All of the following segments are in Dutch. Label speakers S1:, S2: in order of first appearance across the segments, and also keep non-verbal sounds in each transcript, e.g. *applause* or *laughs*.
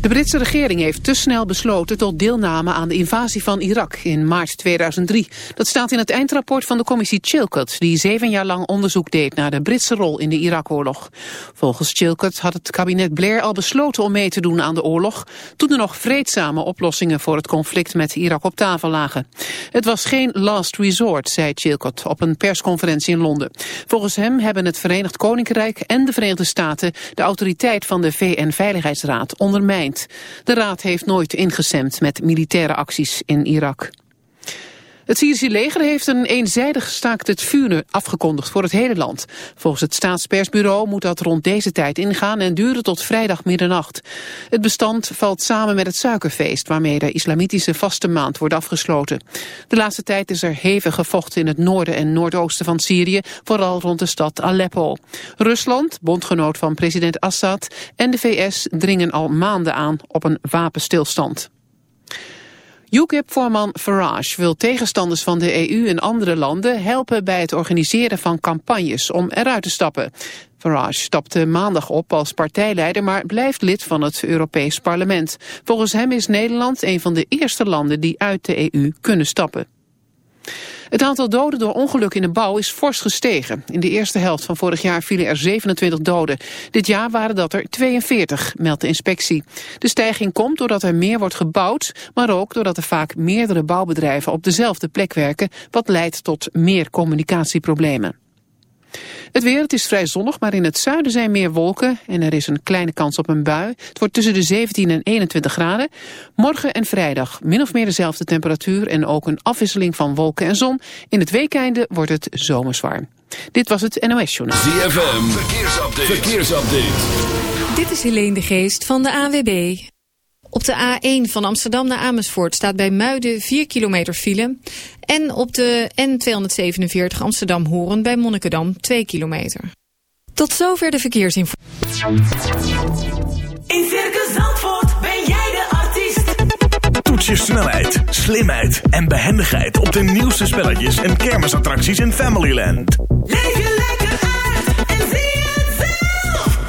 S1: De Britse regering heeft te snel besloten tot deelname aan de invasie van Irak in maart 2003. Dat staat in het eindrapport van de commissie Chilcot, die zeven jaar lang onderzoek deed naar de Britse rol in de Irak-oorlog. Volgens Chilcot had het kabinet Blair al besloten om mee te doen aan de oorlog, toen er nog vreedzame oplossingen voor het conflict met Irak op tafel lagen. Het was geen last resort, zei Chilcot op een persconferentie in Londen. Volgens hem hebben het Verenigd Koninkrijk en de Verenigde Staten de autoriteit van de VN-veiligheidsraad ondermijnd. De raad heeft nooit ingestemd met militaire acties in Irak. Het Syrische leger heeft een eenzijdig gestaakt het vuren afgekondigd voor het hele land. Volgens het staatspersbureau moet dat rond deze tijd ingaan en duren tot vrijdag middernacht. Het bestand valt samen met het suikerfeest waarmee de islamitische vaste maand wordt afgesloten. De laatste tijd is er hevig gevochten in het noorden en noordoosten van Syrië, vooral rond de stad Aleppo. Rusland, bondgenoot van president Assad en de VS dringen al maanden aan op een wapenstilstand. UKIP-voorman Farage wil tegenstanders van de EU en andere landen helpen bij het organiseren van campagnes om eruit te stappen. Farage stapte maandag op als partijleider, maar blijft lid van het Europees Parlement. Volgens hem is Nederland een van de eerste landen die uit de EU kunnen stappen. Het aantal doden door ongeluk in de bouw is fors gestegen. In de eerste helft van vorig jaar vielen er 27 doden. Dit jaar waren dat er 42, meldt de inspectie. De stijging komt doordat er meer wordt gebouwd... maar ook doordat er vaak meerdere bouwbedrijven op dezelfde plek werken... wat leidt tot meer communicatieproblemen. Het weer, het is vrij zonnig, maar in het zuiden zijn meer wolken en er is een kleine kans op een bui. Het wordt tussen de 17 en 21 graden. Morgen en vrijdag min of meer dezelfde temperatuur en ook een afwisseling van wolken en zon. In het weekeinde wordt het zomerswarm. Dit was het NOS Journaal.
S2: ZFM, verkeersupdate. verkeersupdate.
S3: Dit is Helene de Geest van de AWB. Op de A1 van Amsterdam naar Amersfoort staat bij Muiden 4 kilometer file. En op de N247 Amsterdam-Horen bij Monnikendam 2 kilometer. Tot zover de verkeersinformatie.
S4: In Circus Zandvoort ben jij de artiest.
S5: Toets je snelheid, slimheid en behendigheid op de nieuwste spelletjes en kermisattracties in Familyland.
S4: Leef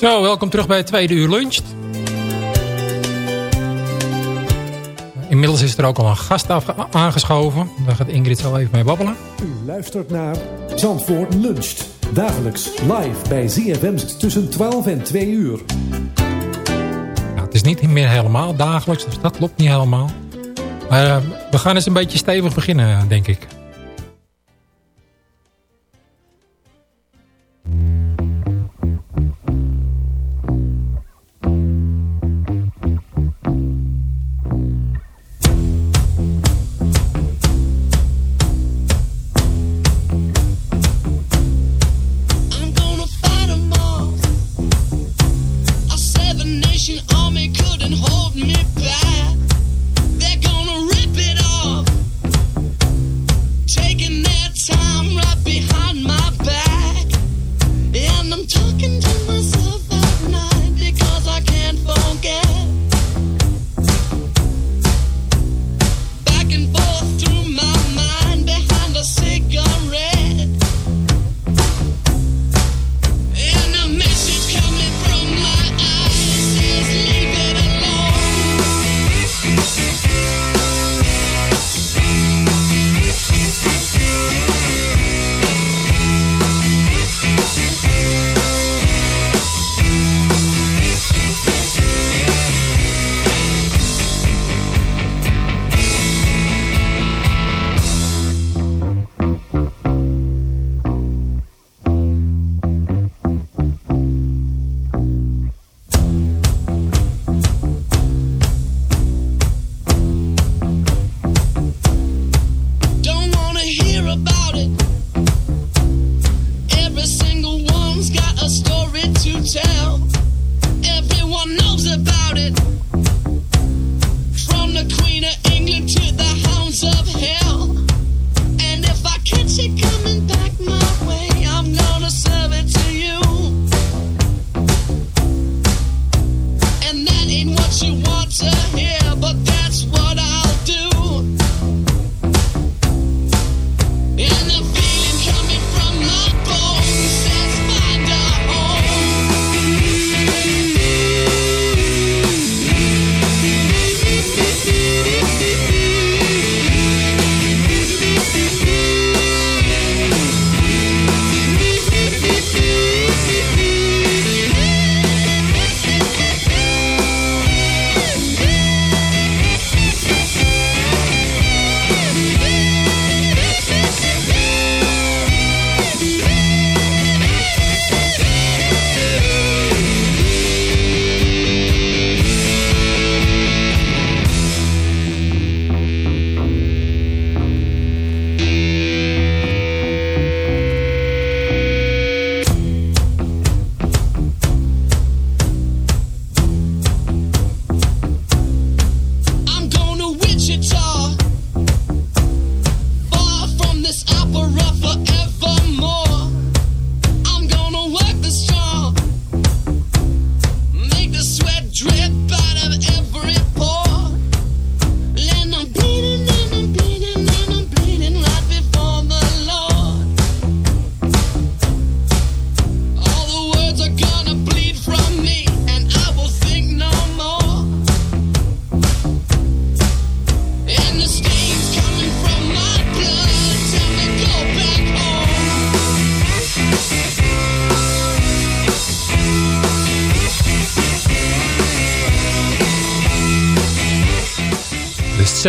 S6: Zo, welkom terug bij het tweede uur lunch. Inmiddels is er ook al een gast aangeschoven. Daar gaat Ingrid zo even mee babbelen.
S7: U luistert naar Zandvoort Luncht. Dagelijks live bij ZFM tussen 12 en 2 uur.
S6: Nou, het is niet meer helemaal dagelijks, dus dat klopt niet helemaal. Maar eh, we gaan eens een beetje stevig beginnen, denk ik.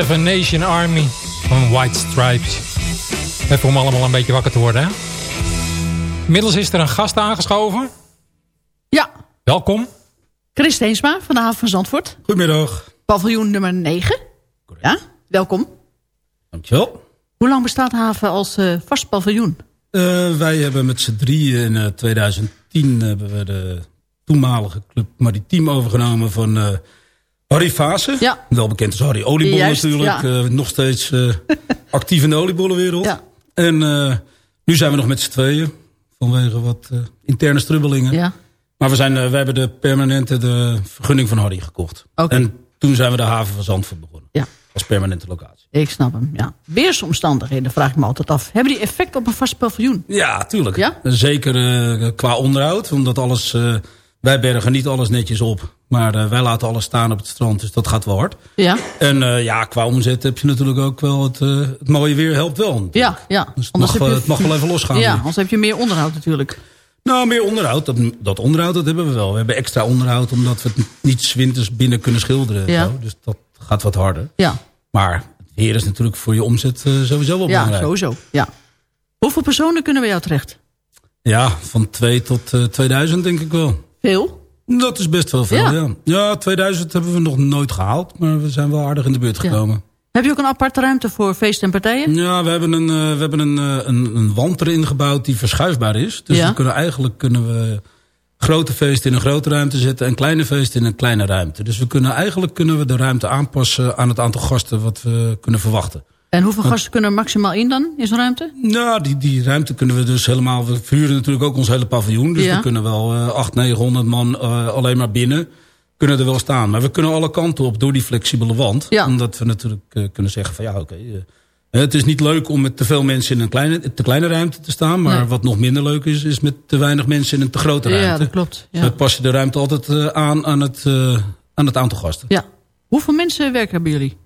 S6: De Seven Nation Army van White Stripes. Even om allemaal een beetje wakker te worden, hè? Inmiddels is er een gast aangeschoven.
S8: Ja,
S6: Welkom.
S8: Chris Steensma van de haven van Zandvoort.
S9: Goedemiddag.
S8: Paviljoen nummer 9. Ja, welkom.
S9: Dankjewel.
S8: Hoe lang bestaat de haven als eh, vast paviljoen?
S9: Eh, wij hebben met z'n drieën in eh, 2010 hebben we de toenmalige club Maritiem overgenomen van eh Harry Vaassen.
S8: Ja.
S9: Wel bekend als Harry Oliebol
S8: Juist,
S9: natuurlijk.
S8: ja.
S9: Eh, nog steeds eh, *laughs* actief in de oliebollenwereld.
S8: Ja.
S9: En eh, nu zijn we nog met z'n tweeën. Vanwege wat interne strubbelingen.
S8: Ja.
S9: Maar we, zijn, we hebben de permanente de vergunning van Harry gekocht. En toen zijn we de haven van Zandvoort begonnen.
S8: Ja.
S9: Als permanente locatie.
S8: Ik snap hem, ja. Weersomstandigheden vraag ik me altijd af. Hebben die effect op een vast paviljoen?
S9: Ja, tuurlijk.
S8: Ja?
S9: Zeker qua onderhoud. Omdat alles, wij bergen niet alles netjes op. Maar eh, wij laten alles staan op het strand. Dus dat gaat wel hard.
S8: Ja,
S9: En eh, ja, qua omzet heb je natuurlijk ook wel het, eh, het mooie weer helpt wel.
S8: ja, ja.
S9: Dus het, mag, wel- het mag wel even losgaan.
S8: Ja,
S9: nu.
S8: anders heb je meer onderhoud natuurlijk.
S9: Nou, meer onderhoud. Dat, dat onderhoud dat hebben we wel. We hebben extra onderhoud omdat we het niet winters binnen kunnen schilderen. en
S8: Ja.
S9: Zo. Dus dat gaat wat harder.
S8: Ja,
S9: Maar het weer is natuurlijk voor je omzet sowieso wel
S8: ja
S9: belangrijk.
S8: sowieso. Ja. Hoeveel personen kunnen bij jou terecht?
S9: Ja, van 2 tot eh 2000 denk ik wel.
S8: Veel?
S9: Dat is best wel veel,
S8: Ja.
S9: ja. ja. 2000 hebben we nog nooit gehaald, maar we zijn wel aardig in de buurt
S8: Ja.
S9: gekomen.
S8: Heb je ook een aparte ruimte voor feesten en partijen?
S9: Ja, we hebben een, eh, we hebben een, eh, een, een wand erin gebouwd die verschuifbaar is. Dus
S8: Ja.
S9: we kunnen eigenlijk kunnen we grote feesten in een grote ruimte zetten... en kleine feesten in een kleine ruimte. Dus we kunnen, eigenlijk kunnen we de ruimte aanpassen aan het aantal gasten... wat we kunnen verwachten.
S8: En hoeveel gasten kunnen er maximaal in dan, in zo'n ruimte?
S9: Nou, die, die ruimte kunnen we dus helemaal... We verhuren natuurlijk ook ons hele paviljoen. Dus
S8: Ja.
S9: we kunnen wel eh 800, 900 man eh, alleen maar binnen kunnen er wel staan. Maar we kunnen alle kanten op door die flexibele wand.
S8: Ja.
S9: Omdat we natuurlijk eh, kunnen zeggen van ja, oké... eh, het is niet leuk om met te veel mensen in een kleine, te kleine ruimte te staan. Maar
S8: Nee.
S9: wat nog minder leuk is, is met te weinig mensen in een te grote ruimte.
S8: Ja, dat klopt.
S9: Dus
S8: Ja.
S9: we passen de ruimte altijd aan aan het, aan het aantal gasten.
S8: ja. Hoeveel mensen werken bij jullie?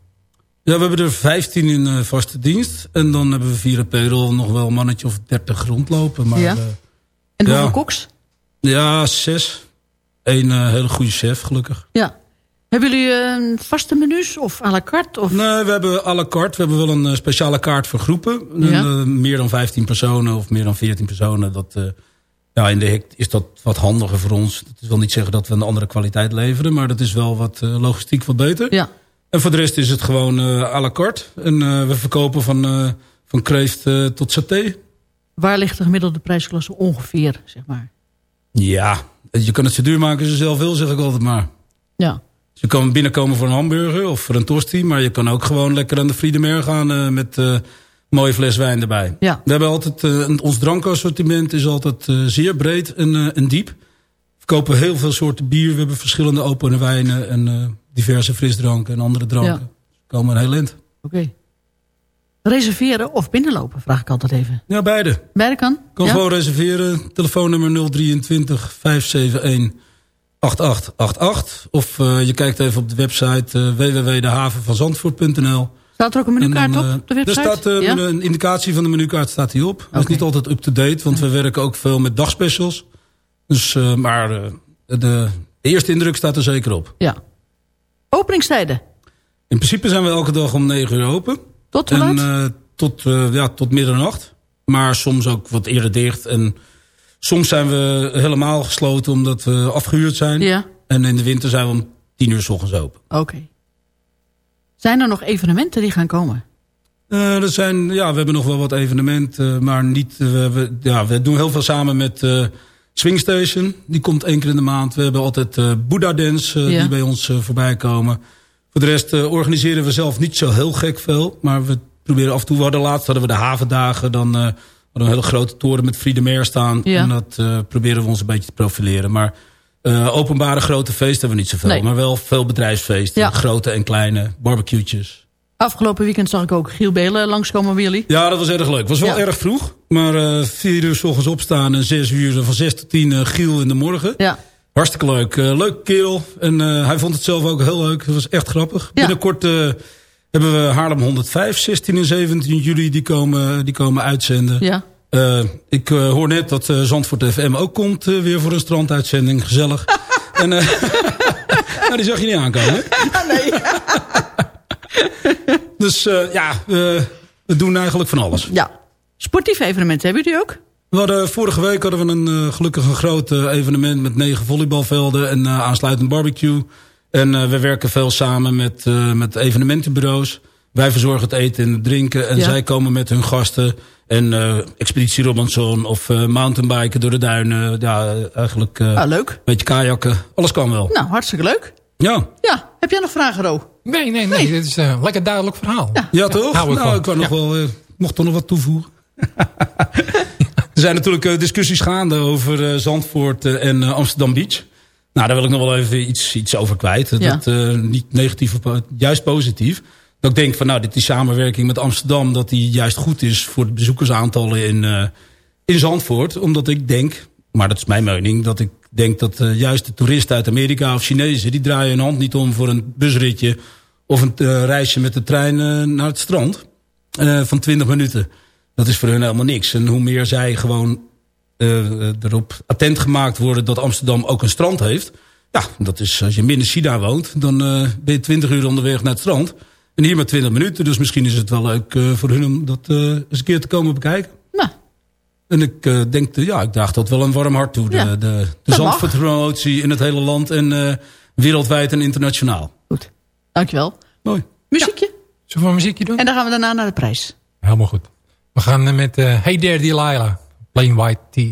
S9: Ja, we hebben er 15 in eh, vaste dienst. En dan hebben we via de payroll nog wel een mannetje of 30 rondlopen. Maar,
S8: Ja.
S9: eh,
S8: En
S9: Ja.
S8: hoeveel koks?
S9: Ja, zes. Eén eh, hele goede chef, gelukkig.
S8: Ja. Hebben jullie een vaste menus of à la carte? Of...
S9: Nee, we hebben à la carte. We hebben wel een speciale kaart voor groepen.
S8: Ja.
S9: En, meer dan 15 personen of meer dan 14 personen. Dat, ja, in de hek is dat wat handiger voor ons. Dat wil niet zeggen dat we een andere kwaliteit leveren. Maar dat is wel wat logistiek wat beter.
S8: Ja.
S9: En voor de rest is het gewoon eh à la carte. En eh, we verkopen van, eh, van kreeft tot saté.
S8: Waar ligt de gemiddelde prijsklasse ongeveer, zeg maar?
S9: Ja, je kan het zo duur maken als je zelf wil, zeg ik altijd maar.
S8: Ja.
S9: Je kan binnenkomen voor een hamburger of voor een tosti... maar je kan ook gewoon lekker aan de Friedemer gaan met een mooie fles wijn erbij.
S8: Ja.
S9: We hebben altijd, eh, ons drankassortiment is altijd zeer breed en, en diep. We kopen heel veel soorten bier. We hebben verschillende opene wijnen en diverse frisdranken en andere dranken.
S8: Ja.
S9: Komen een heel eind.
S8: Oké. Reserveren of binnenlopen, vraag ik altijd even.
S9: Ja, beide.
S8: Beide kan?
S9: Kan
S8: Ja?
S9: gewoon reserveren. Telefoonnummer 023 571 8888. Of eh, je kijkt even op de website uh, www.dehavenvanzandvoort.nl.
S8: Staat er ook een menukaart
S9: dan, eh,
S8: op de website?
S9: Er staat eh,
S8: Ja?
S9: een indicatie van de menukaart staat hier op. Dat is niet altijd up-to-date, want we werken ook veel met dagspecials. Dus, eh, maar eh, de, de eerste indruk staat er zeker op.
S8: Ja. Openingstijden?
S9: In principe zijn we elke dag om 9 uur open.
S8: Tot hoe
S9: en,
S8: laat?
S9: eh, tot, eh, ja, tot middernacht. Maar soms ook wat eerder dicht. En soms zijn we helemaal gesloten omdat we afgehuurd zijn.
S8: Ja.
S9: En in de winter zijn we om 10 uur s ochtends open.
S8: Oké. Zijn er nog evenementen die gaan komen?
S9: Eh, er zijn, ja, we hebben nog wel wat evenementen, maar niet. we, we- ja, we doen heel veel samen met Swingstation. Die komt één keer in de maand. We hebben altijd eh Buddha Dance eh,
S8: Ja.
S9: die bij ons eh, voorbij komen. Voor de rest organiseren we zelf niet zo heel gek veel. Maar we proberen af en toe. We hadden laatst hadden we de havendagen. Dan hadden we een hele grote toren met Friedemeer staan.
S8: Ja.
S9: En dat proberen we ons een beetje te profileren. Maar openbare grote feesten hebben we niet zoveel.
S8: Nee.
S9: Maar wel veel bedrijfsfeesten.
S8: Ja.
S9: Grote en kleine. Barbecuetjes.
S8: Afgelopen weekend zag ik ook Giel Belen langskomen bij jullie.
S9: Ja, dat was erg leuk. Het was wel
S8: Ja.
S9: erg vroeg. Maar eh vier uur s ochtends opstaan en zes uur van zes tot tien eh, Giel in de morgen.
S8: Ja.
S9: Hartstikke leuk. Eh leuke kerel. En hij vond het zelf ook heel leuk. Het was echt grappig. Binnenkort hebben we Haarlem 105, 16 en 17 juli. Die komen, die komen uitzenden.
S8: Ja.
S9: Ik hoor net dat eh, Zandvoort FM ook komt weer voor een stranduitzending. Gezellig. *laughs* en, *laughs* nou, die zag je niet aankomen. hè?
S8: nee. *laughs*
S9: Dus eh, ja, eh, we doen eigenlijk van alles.
S8: Ja. Sportieve evenementen hebben jullie ook?
S9: We hadden, vorige week hadden we een eh, gelukkig een groot evenement met negen volleybalvelden en aansluitend barbecue. En we werken veel samen met, met evenementenbureaus. Wij verzorgen het eten en het drinken en
S8: Ja.
S9: zij komen met hun gasten. En Expeditie Robinson of mountainbiken door de duinen. Ja, eigenlijk
S8: Ah, leuk.
S9: een beetje kajakken. Alles kan wel.
S8: Nou, hartstikke leuk.
S9: Ja,
S8: Ja. Heb jij nog vragen, Ro?
S6: Nee, nee, nee. Dit is een lekker duidelijk verhaal.
S9: ja toch?
S6: hou ik
S9: nou,
S6: van.
S9: ik wou nog wel, eh, mocht toch nog wat toevoegen. *laughs* er zijn natuurlijk eh, discussies gaande over eh, Zandvoort eh, en eh, Amsterdam Beach. Nou, daar wil ik nog wel even iets, iets over kwijt.
S8: Ja.
S9: Dat, eh, niet negatief, juist positief. Dat ik denk van nou, dit die samenwerking met Amsterdam... dat die juist goed is voor de bezoekersaantallen in, eh, in Zandvoort. Omdat ik denk, maar dat is mijn mening... dat ik denk dat eh, juist de toeristen uit Amerika of Chinezen... die draaien hun hand niet om voor een busritje... of een eh, reisje met de trein eh, naar het strand van 20 minuten. Dat is voor hun helemaal niks. En hoe meer zij gewoon erop attent gemaakt worden dat Amsterdam ook een strand heeft. Ja, dat is als je in China woont, dan ben je 20 uur onderweg naar het strand. En hier maar 20 minuten, dus misschien is het wel leuk voor hun om dat eens een keer te komen bekijken. En ik eh, denk, eh, ja, ik draag dat wel een warm hart toe. De,
S8: Ja.
S9: de, de. Zandvoort-promotie in het hele land en eh, wereldwijd en internationaal.
S8: Goed. Dankjewel.
S9: Mooi.
S8: Muziekje.
S6: Zullen we een muziekje doen?
S8: En dan gaan we daarna naar de prijs.
S6: Helemaal goed. We gaan met eh, Hey There Delilah. Plain White Tea.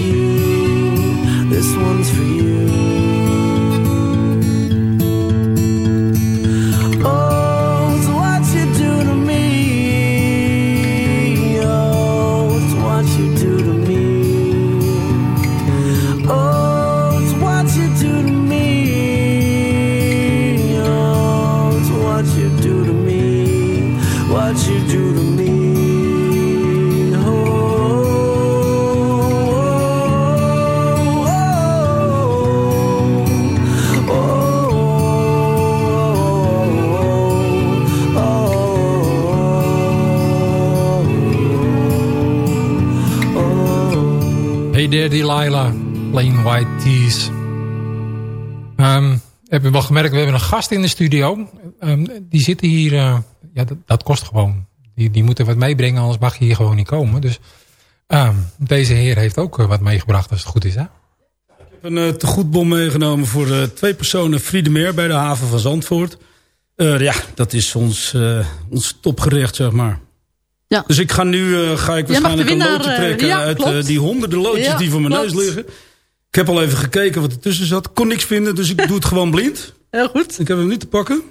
S6: There Delilah, Plain White Tees. Ehm heb je wel gemerkt, we hebben een gast in de studio. Ehm, die zitten hier, eh, ja, dat, kost gewoon. Die, die moeten wat meebrengen, anders mag je hier gewoon niet komen. Dus ehm, deze heer heeft ook eh, wat meegebracht als het goed is, hè?
S9: Ik heb een uh, meegenomen voor twee personen Friedemeer bij de haven van Zandvoort. Ja, dat is ons, ons topgerecht, zeg maar.
S8: Ja.
S9: Dus ik ga nu eh, ga ik waarschijnlijk een loodje
S8: eh,
S9: trekken
S8: ja,
S9: uit eh, die honderden loodjes
S8: Ja,
S9: die voor mijn
S8: klopt.
S9: neus liggen. Ik heb al even gekeken wat ertussen zat. Kon niks vinden, dus ik doe het gewoon blind.
S8: Heel goed.
S9: Ik heb hem niet te pakken.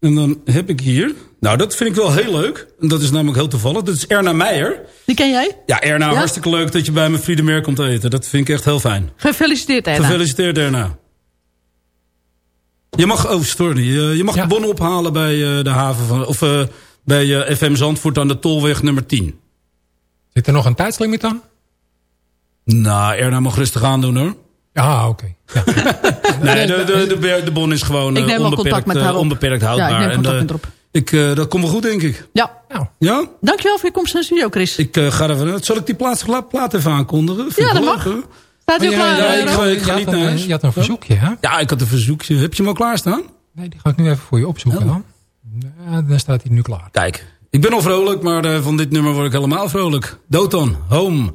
S9: En dan heb ik hier... Nou, dat vind ik wel heel leuk. En dat is namelijk heel toevallig. Dat is Erna Meijer.
S8: Die ken jij?
S9: Ja, Erna,
S8: Ja?
S9: hartstikke leuk dat je bij mijn Friedemeer komt eten. Dat vind ik echt heel fijn.
S8: Gefeliciteerd, Erna.
S9: Gefeliciteerd, Erna. Je mag, oh, sorry, je, mag de bon ophalen bij eh, de haven van, of eh, bij eh, FM Zandvoort aan de tolweg nummer 10.
S6: Zit er nog een tijdslimiet aan?
S9: Nou, Erna mag rustig aandoen hoor.
S6: Ja, *laughs* oké.
S9: Nee, de, de, de, bon is gewoon
S8: Ik
S9: eh,
S8: neem wel contact
S9: onbeperkt,
S8: met
S9: eh,
S8: haar
S9: onbeperkt
S8: Ja,
S9: houdbaar.
S8: ik neem
S9: En,
S8: contact met haar op.
S9: ik, eh, dat komt wel goed, denk ik.
S8: Ja.
S9: Ja?
S8: Dankjewel voor je komst naar de studio, Chris.
S9: Ik eh, ga ervan uit. Zal ik die plaats, plaat even aankondigen? Vind
S8: Ja, dat mag.
S9: leuk.
S8: Staat
S6: Oh, ja,
S8: klaar?
S6: ja,
S9: ik ga, ik ga
S6: Je
S9: niet naar
S6: een-
S9: huis.
S6: je had een verzoekje, hè?
S9: Ja, ik had een verzoekje. Heb je hem al klaarstaan?
S6: Nee, die ga ik nu even voor je opzoeken dan. Ja, dan staat hij nu klaar.
S9: Kijk, ik ben al vrolijk, maar eh, van dit nummer word ik helemaal vrolijk. Doton, Home.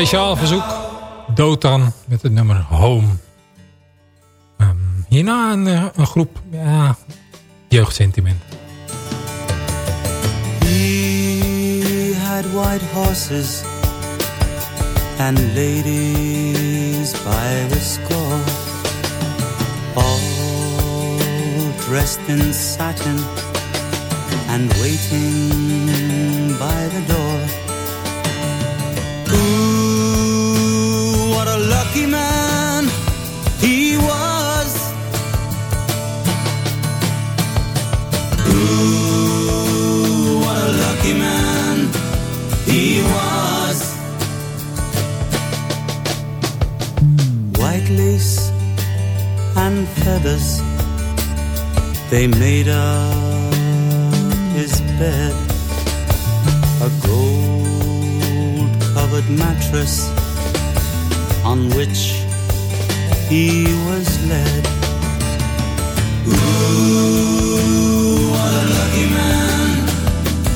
S6: Speciaal verzoek. Dotan met het nummer Home. Ehm, hierna een, eh, een groep ja, jeugdsentiment.
S10: He had white horses and ladies by the score, all dressed in satin and waiting by the door. Feathers, they made up his bed. A gold covered mattress on which he was led. Ooh, what a lucky man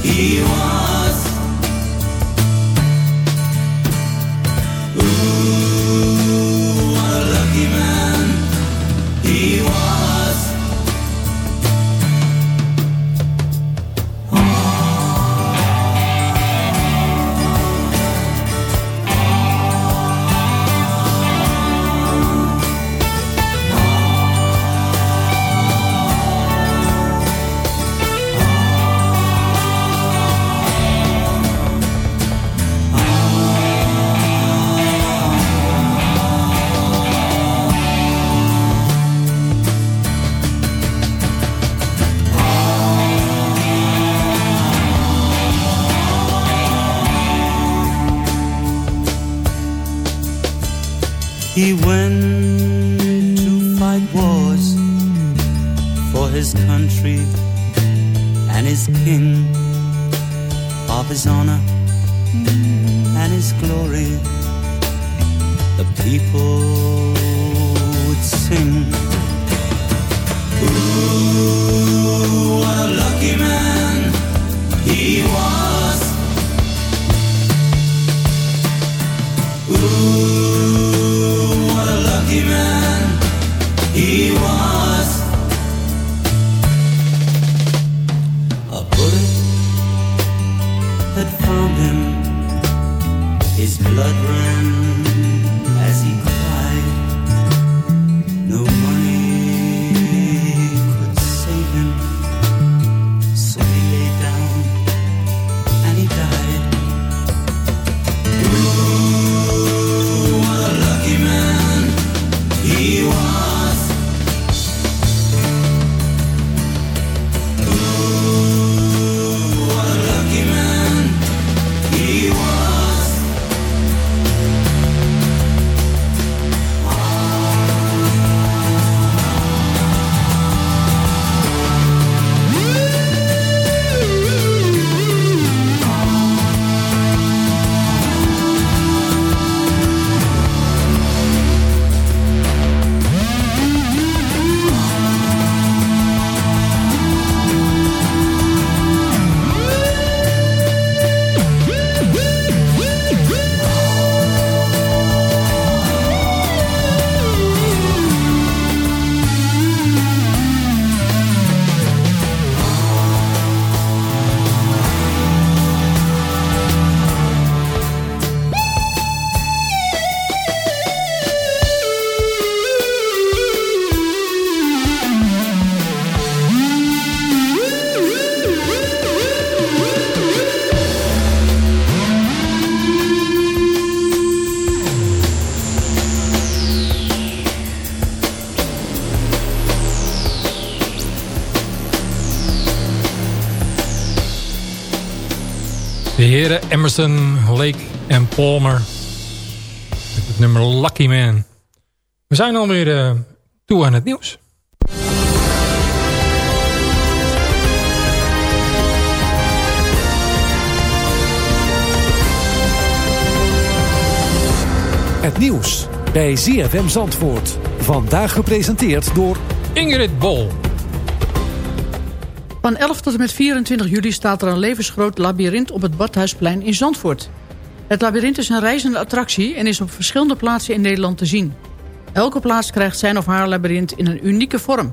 S10: he was. He went to fight wars for his country and his king, of his honor and his glory. The people would sing. Ooh, what a lucky man he was. Ooh mighty he was. A bullet had found him,
S6: his blood ran. Emerson, Lake en Palmer. Met het nummer Lucky Man. We zijn alweer uh, toe aan het nieuws.
S7: Het nieuws bij ZFM Zandvoort. Vandaag gepresenteerd door...
S6: Ingrid Bol.
S8: Van 11 tot en met 24 juli staat er een levensgroot labyrint op het Badhuisplein in Zandvoort. Het labyrint is een reizende attractie en is op verschillende plaatsen in Nederland te zien. Elke plaats krijgt zijn of haar labyrint in een unieke vorm.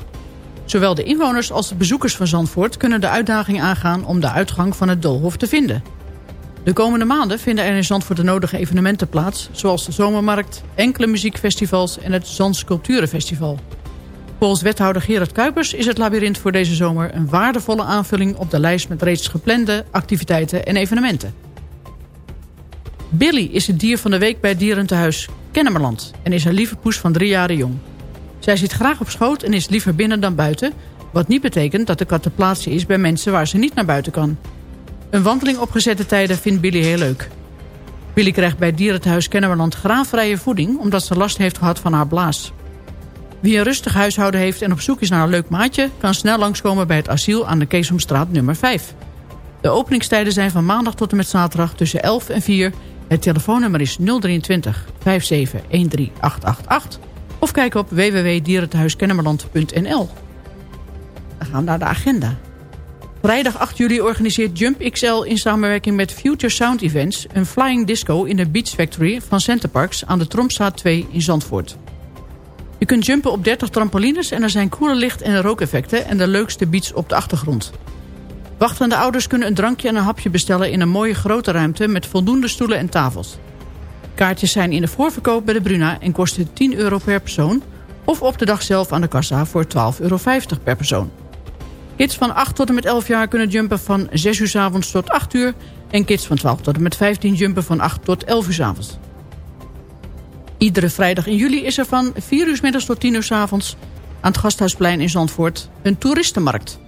S8: Zowel de inwoners als de bezoekers van Zandvoort kunnen de uitdaging aangaan om de uitgang van het Doolhof te vinden. De komende maanden vinden er in Zandvoort de nodige evenementen plaats... zoals de Zomermarkt, enkele muziekfestivals en het Zandsculpturenfestival. Volgens wethouder Gerard Kuipers is het labyrint voor deze zomer... een waardevolle aanvulling op de lijst met reeds geplande activiteiten en evenementen. Billy is het dier van de week bij het dierentehuis Kennemerland... en is een lieve poes van drie jaren jong. Zij zit graag op schoot en is liever binnen dan buiten... wat niet betekent dat de kat te plaatsen is bij mensen waar ze niet naar buiten kan... Een wandeling op gezette tijden vindt Billy heel leuk. Billy krijgt bij dierenthuis Kennemerland graanvrije voeding... omdat ze last heeft gehad van haar blaas. Wie een rustig huishouden heeft en op zoek is naar een leuk maatje... kan snel langskomen bij het asiel aan de Keesomstraat nummer 5. De openingstijden zijn van maandag tot en met zaterdag tussen 11 en 4. Het telefoonnummer is 023 57 13888. Of kijk op www.dierenthuiskennemerland.nl. Dan gaan we naar de agenda. Vrijdag 8 juli organiseert Jump XL in samenwerking met Future Sound Events... een flying disco in de Beach Factory van Centerparks aan de Tromstraat 2 in Zandvoort. Je kunt jumpen op 30 trampolines en er zijn coole licht- en rookeffecten... en de leukste beats op de achtergrond. Wachtende ouders kunnen een drankje en een hapje bestellen... in een mooie grote ruimte met voldoende stoelen en tafels. Kaartjes zijn in de voorverkoop bij de Bruna en kosten 10 euro per persoon... of op de dag zelf aan de kassa voor 12,50 euro per persoon. Kids van 8 tot en met 11 jaar kunnen jumpen van 6 uur s avonds tot 8 uur. En kids van 12 tot en met 15 jumpen van 8 tot 11 uur s avonds. Iedere vrijdag in juli is er van 4 uur middags tot 10 uur s avonds... aan het Gasthuisplein in Zandvoort een toeristenmarkt.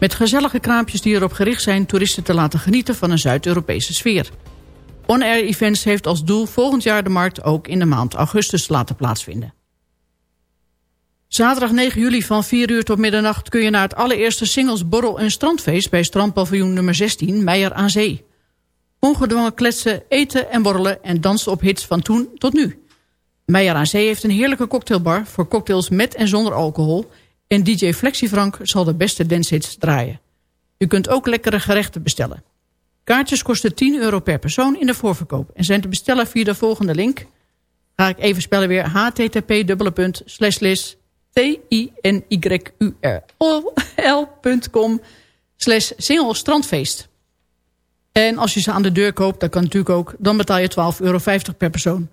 S8: Met gezellige kraampjes die erop gericht zijn... toeristen te laten genieten van een Zuid-Europese sfeer. On Air Events heeft als doel volgend jaar de markt... ook in de maand augustus te laten plaatsvinden. Zaterdag 9 juli van 4 uur tot middernacht kun je naar het allereerste singles borrel en strandfeest bij strandpaviljoen nummer 16 Meijer aan Zee. Ongedwongen kletsen, eten en borrelen en dansen op hits van toen tot nu. Meijer aan Zee heeft een heerlijke cocktailbar voor cocktails met en zonder alcohol en DJ Flexifrank zal de beste dancehits draaien. U kunt ook lekkere gerechten bestellen. Kaartjes kosten 10 euro per persoon in de voorverkoop en zijn te bestellen via de volgende link. Ga ik even spellen weer http://lis t-i-n-y-u-r-l.com slash single. En als je ze aan de deur koopt, dat kan natuurlijk ook... dan betaal je 12,50 euro per persoon.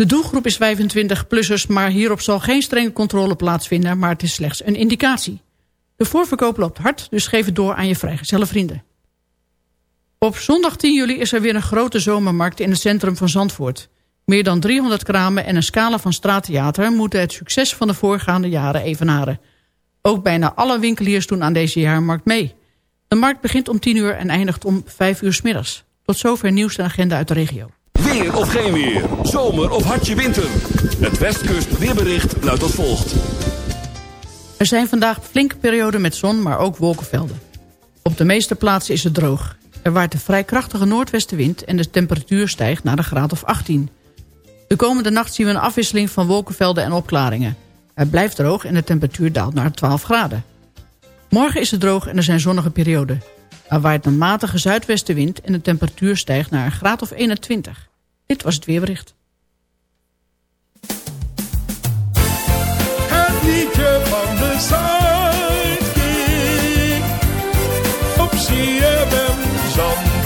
S8: De doelgroep is 25-plussers, maar hierop zal geen strenge controle plaatsvinden... maar het is slechts een indicatie. De voorverkoop loopt hard, dus geef het door aan je vrijgezelle vrienden. Op zondag 10 juli is er weer een grote zomermarkt in het centrum van Zandvoort. Meer dan 300 kramen en een scala van straattheater... moeten het succes van de voorgaande jaren evenaren. Ook bijna alle winkeliers doen aan deze jaarmarkt mee. De markt begint om 10 uur en eindigt om 5 uur s middags. Tot zover nieuws en agenda uit de regio.
S2: Weer of geen weer. Zomer of hartje winter. Het Westkust weerbericht luidt als volgt.
S8: Er zijn vandaag flinke perioden met zon, maar ook wolkenvelden. Op de meeste plaatsen is het droog. Er waait een vrij krachtige noordwestenwind en de temperatuur stijgt naar een graad of 18. De komende nacht zien we een afwisseling van wolkenvelden en opklaringen. Het blijft droog en de temperatuur daalt naar 12 graden. Morgen is het droog en er zijn zonnige perioden. Er waait een matige zuidwestenwind en de temperatuur stijgt naar een graad of 21. Dit was het weerbericht.
S11: Het liedje van de Zuidkiek. Op CFM Zandvoort.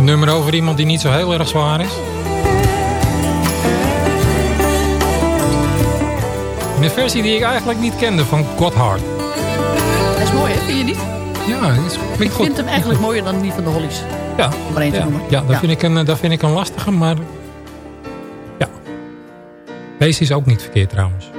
S12: nummer over iemand die niet zo heel erg zwaar is. Een versie die ik eigenlijk niet kende van Godhard.
S8: Dat is mooi. Vind je niet?
S12: Ja, is.
S8: Ik vind hem eigenlijk mooier dan die van de Hollies.
S12: Ja,
S8: maar
S12: ja. ja, dat, ja. Vind ik een, eh, dat vind ik een lastige, maar... Ja. Deze is ook niet verkeerd trouwens.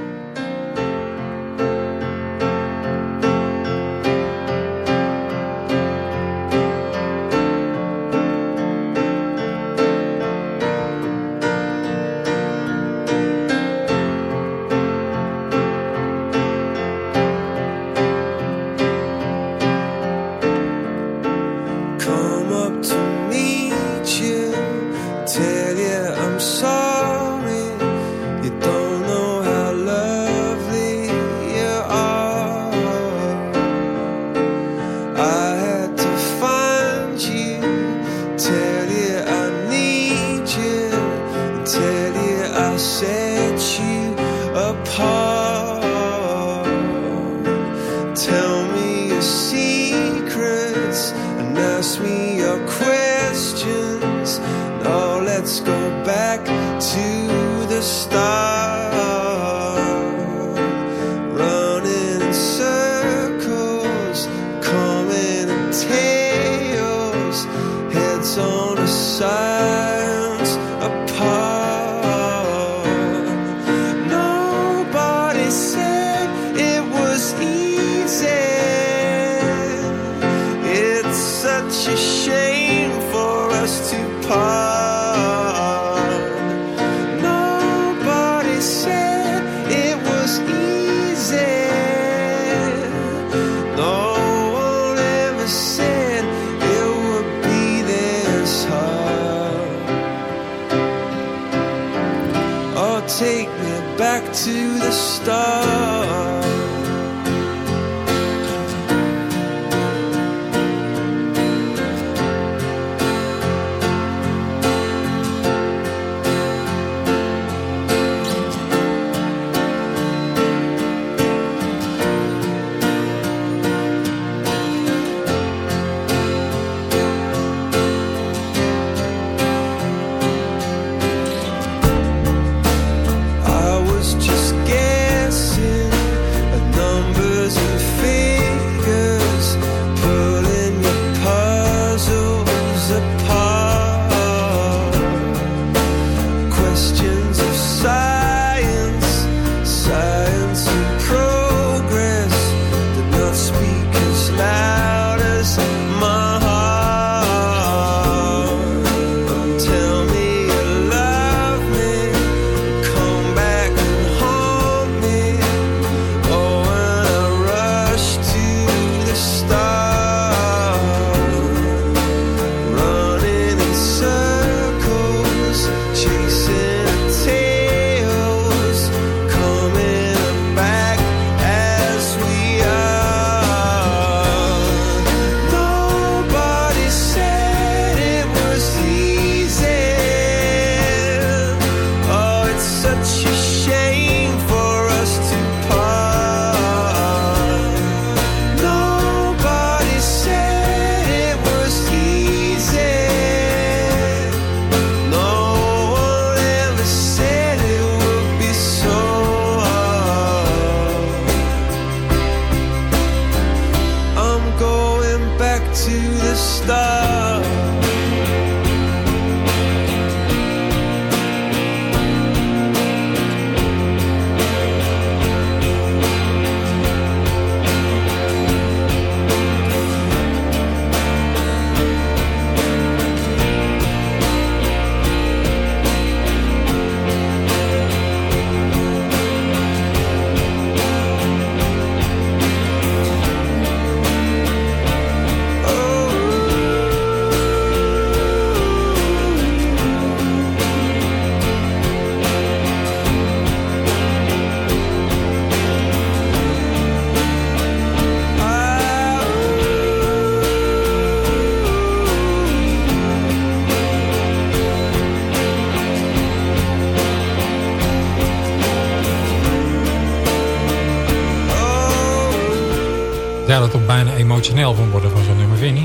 S12: snel van worden van zo'n nummer, vind je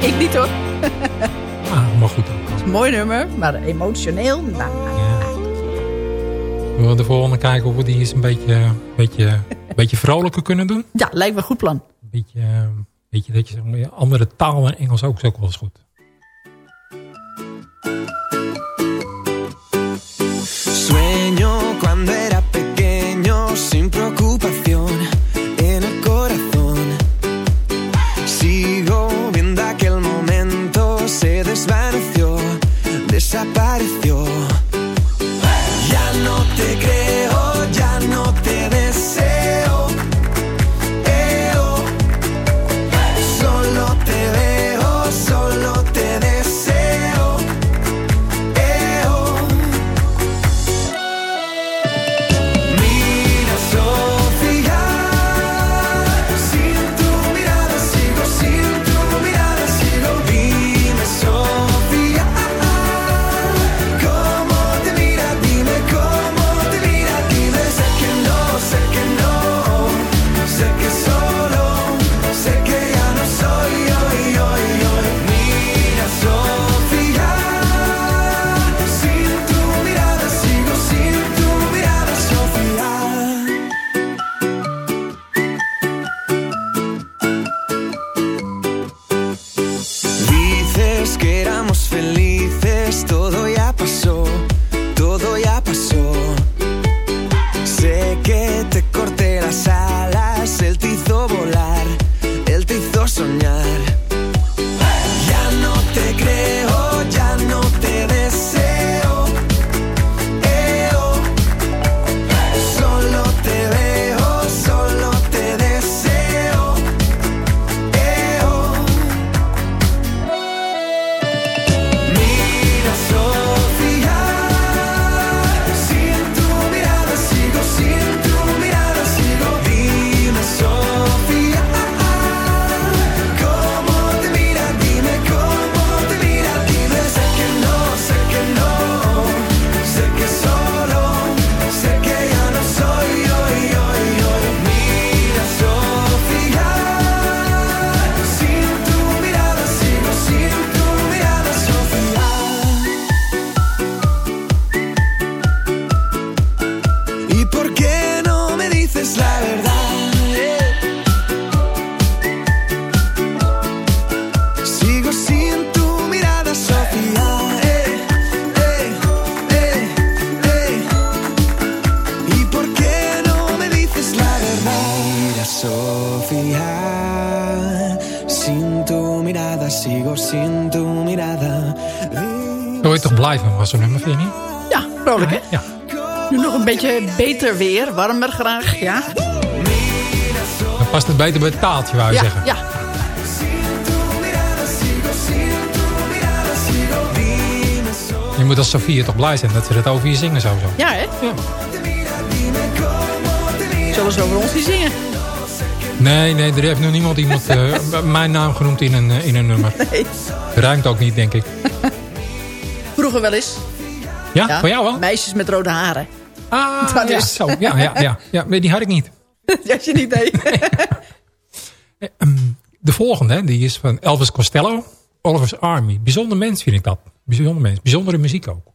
S12: *laughs*
S8: ik niet hoor.
S11: ah, maar goed.
S8: Het mooi nummer, maar emotioneel. Nou, nou, nou, ja.
S11: We willen de volgende kijken of we die eens een beetje, beetje, *laughs* beetje vrolijker kunnen doen.
S8: Ja, lijkt me een goed plan.
S11: Een beetje, eh, beetje dat je andere talen en Engels ook, zo ook wel goed.
S13: Ya no te creo,
S8: beter weer, warmer graag, ja?
S11: Dan past het beter bij het taaltje, wou je
S8: Ja,
S11: zeggen.
S8: ja.
S11: Je moet als Sofie toch blij zijn dat ze dat over je zingen zo.
S8: Ja, hè? Zullen ze over ons niet zingen?
S11: Nee, nee, er heeft nog niemand iemand eh, *laughs* mijn naam genoemd in een, eh, in een nummer.
S8: Nee.
S11: Ruimt ook niet, denk ik. *laughs*
S8: Vroeger wel eens.
S11: Ja, voor jou wel?
S8: Meisjes met rode haren.
S11: Ah,
S8: Dat
S11: ja,
S8: is-
S11: zo. Ja, ja, ja. ja, die had ik niet.
S8: Ja, als je niet deed. *laughs*
S11: De volgende, die is van Elvis Costello. Oliver's Army. Bijzonder mens vind ik dat. Bijzonder mens. Bijzondere muziek ook.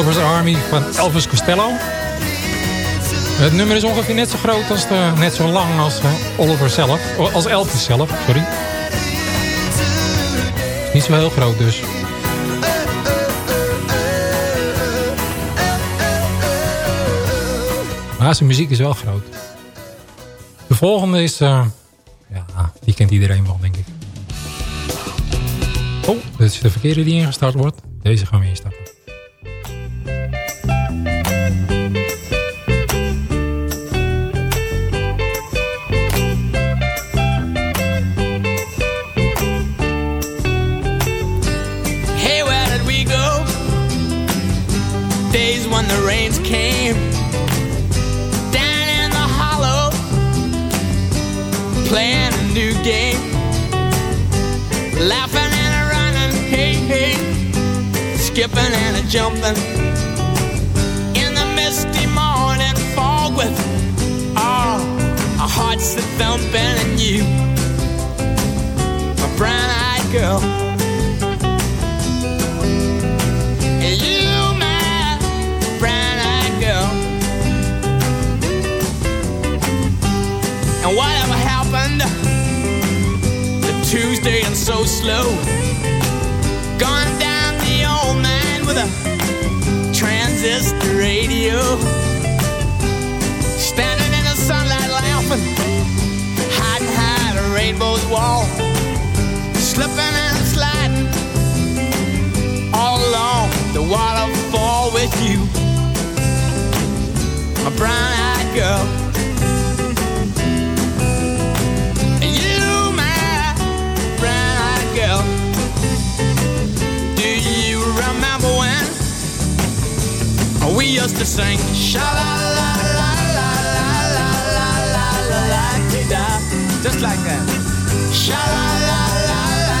S13: Oliver's Army
S6: van Elvis Costello. Het nummer is ongeveer net zo groot als net zo lang als eh, Oliver zelf. Als Elvis zelf, sorry. Niet zo heel groot dus. Maar zijn muziek is wel groot. De volgende is... eh, ja, die kent iedereen wel, denk ik. Oh, dit is de verkeerde die ingestart wordt. Deze gaan we instarten.
S14: With you, my brown-eyed girl. You, my brown-eyed girl. Do you remember when we used to sing sha la la la la la la la la la la just like that? Sha la la la la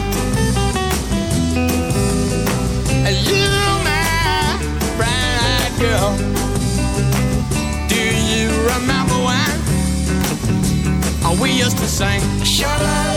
S14: La la la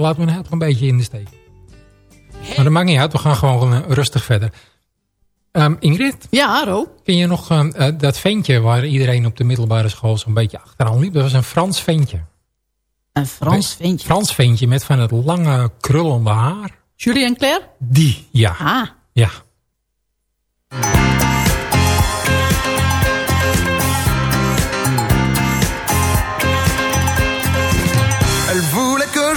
S6: Laat me net een beetje in de steek. Maar dat maakt niet uit, we gaan gewoon eh, rustig verder. Ehm, Ingrid?
S8: Ja, Ro?
S6: Ken je nog ehm, eh, dat ventje waar iedereen op de middelbare school zo'n beetje achteraan liep? Dat was een Frans ventje.
S8: Een Frans ventje?
S6: Frans ventje met van het lange krullende haar.
S8: Julien Claire?
S6: Die, ja.
S8: Ah.
S6: Ja.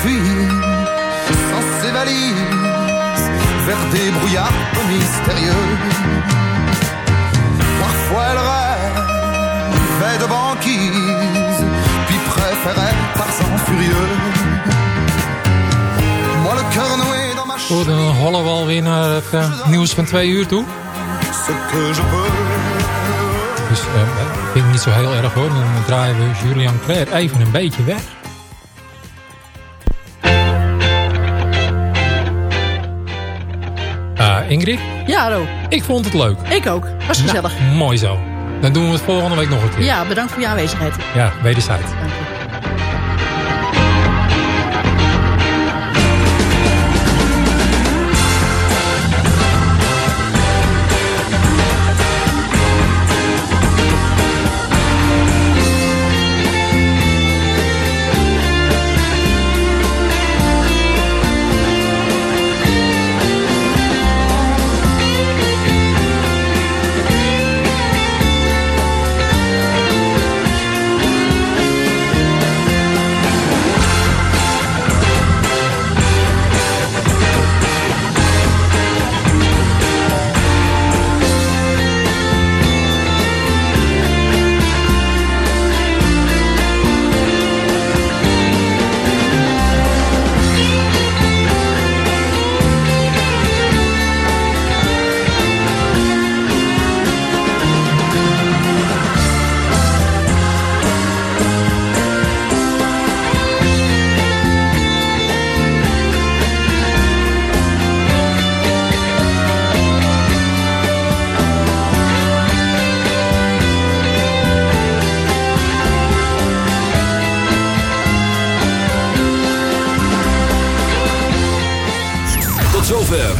S15: Fui sans ses valises vers des brouillards mystérieux. Parfois elle rêvait de banquise, puis préférait Tarzan furieux. Moi le cœur noué dans ma
S6: Goed, dan hollen we alweer naar het eh, nieuws van twee uur toe. Dus ik vind het niet zo heel erg hoor. Dan draaien we Julian Claire even een beetje weg. Ingrid?
S8: Ja, Ro.
S6: Ik vond het leuk.
S8: Ik ook. Was gezellig.
S6: Nou, mooi zo. Dan doen we het volgende week nog een keer.
S8: Ja, bedankt voor je aanwezigheid.
S6: Ja, wederzijds.
S2: zover